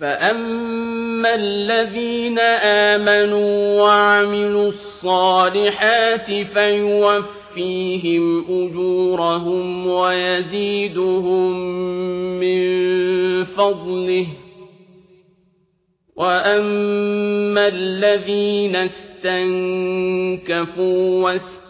فأما الذين آمنوا وعملوا الصالحات فيوفيهم أجورهم ويزيدهم من فضله وأما الذين استنكفوا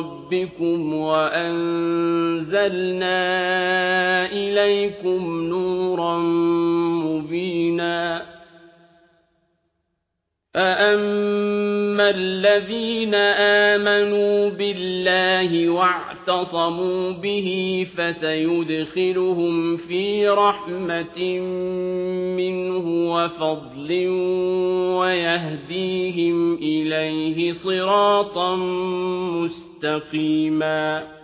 ربكم وأنزلنا إليكم نورا مبينا. فأما الذين آمنوا بالله واعتصموا به فسيدخلهم في رحمة منه وفضل ويهديهم إليه صراطا مستقيما